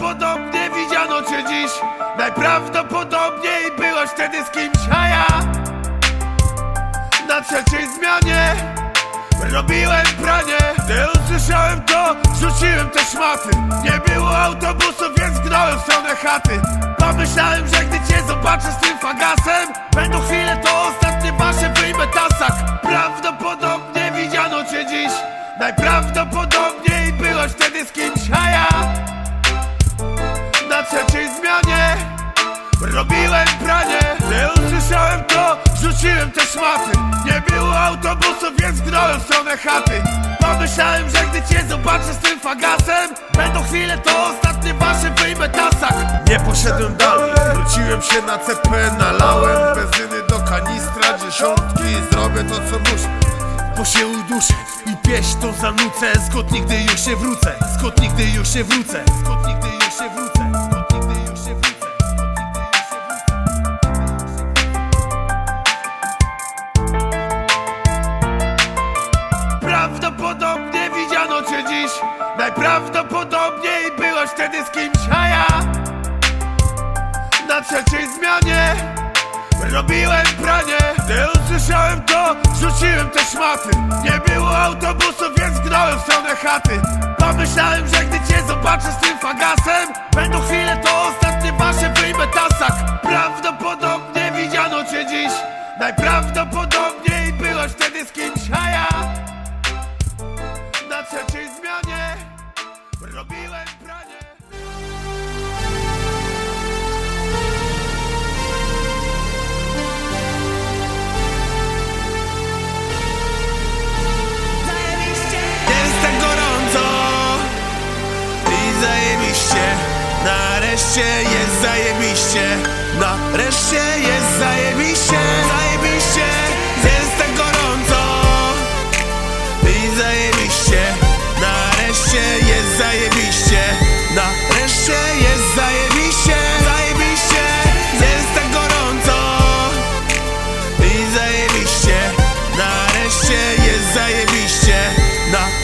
Najprawdopodobniej widziano cię dziś. Najprawdopodobniej byłaś wtedy z kimś, a ja Na trzeciej zmianie Robiłem pranie. Gdy usłyszałem to, rzuciłem te szmaty. Nie było autobusu, więc gnąłem w stronę chaty. Pomyślałem, że gdy cię zobaczę z tym fagasem Będą chwile, to ostatnie wasze wyjmę tasak. Prawdopodobnie widziano cię dziś. Najprawdopodobniej rzuciłem te szmaty. Nie było autobusu, więc gnąłem w stronę chaty. Pomyślałem, że gdy cię zobaczę z tym fagasem Będą chwile, to ostatnie wasze wyjmę tasak. Nie poszedłem dalej, wróciłem się na CP Nalałem benzyny do kanistra Dziesiątki, zrobię to co muszę bo się uduszę. I pieśń to zanucę. Skąd nigdy już się wrócę? Skąd nigdy już się wrócę Prawdopodobnie widziano cię dziś. Najprawdopodobniej byłaś wtedy z kimś, a ja Na trzeciej zmianie Robiłem pranie. Gdy usłyszałem to, rzuciłem te szmaty. Nie było autobusu, więc gnąłem w stronę chaty. Pomyślałem, że gdy cię zobaczę z tym fagasem Będą chwile, to ostatnie wasze wyjmę tasak. Prawdopodobnie widziano cię dziś. Najprawdopodobniej Nareszcie jest zajebiście. Nareszcie jest zajebiście. Zajebiście. Jest tak gorąco I zajebiście. Nareszcie jest zajebiście. Nareszcie jest zajebiście. Zajebiście. Jest tak gorąco I zajebiście. Nareszcie jest zajebiście. Nareszcie